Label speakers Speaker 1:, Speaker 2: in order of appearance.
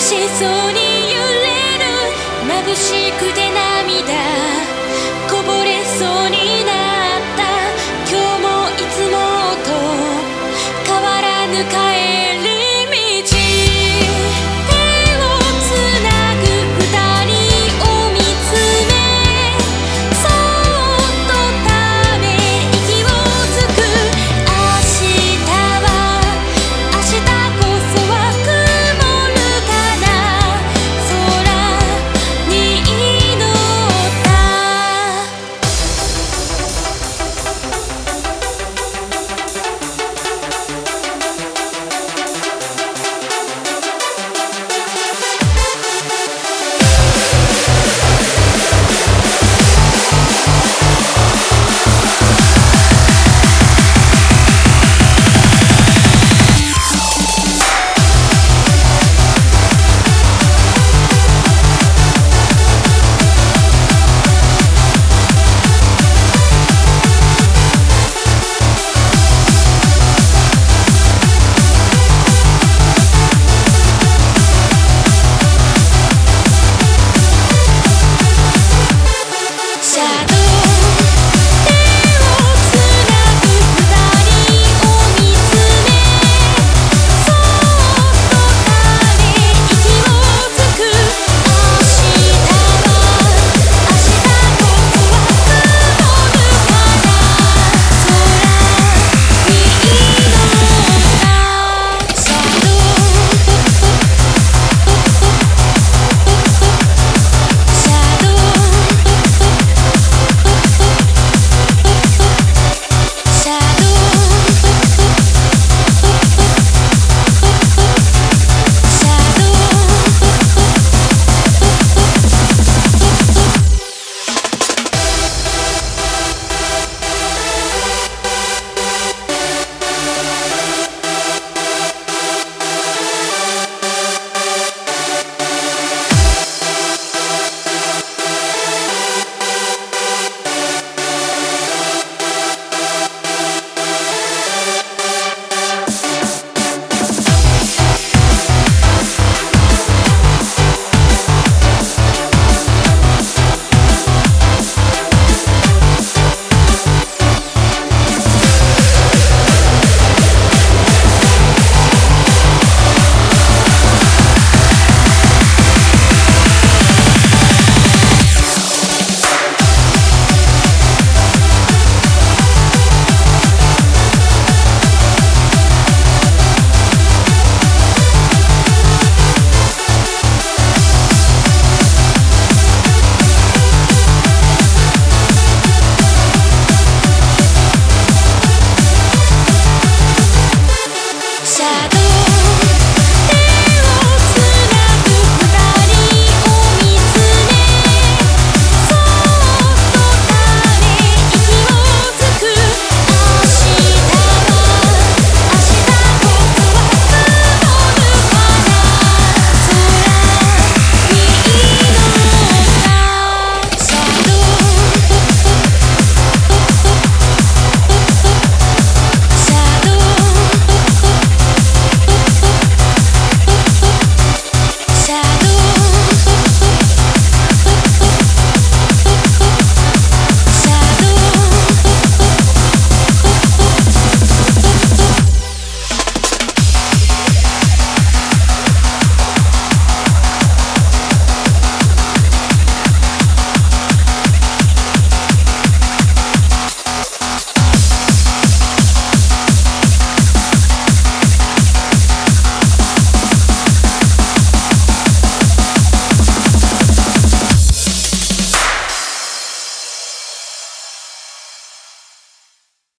Speaker 1: しそうに揺れる眩しくて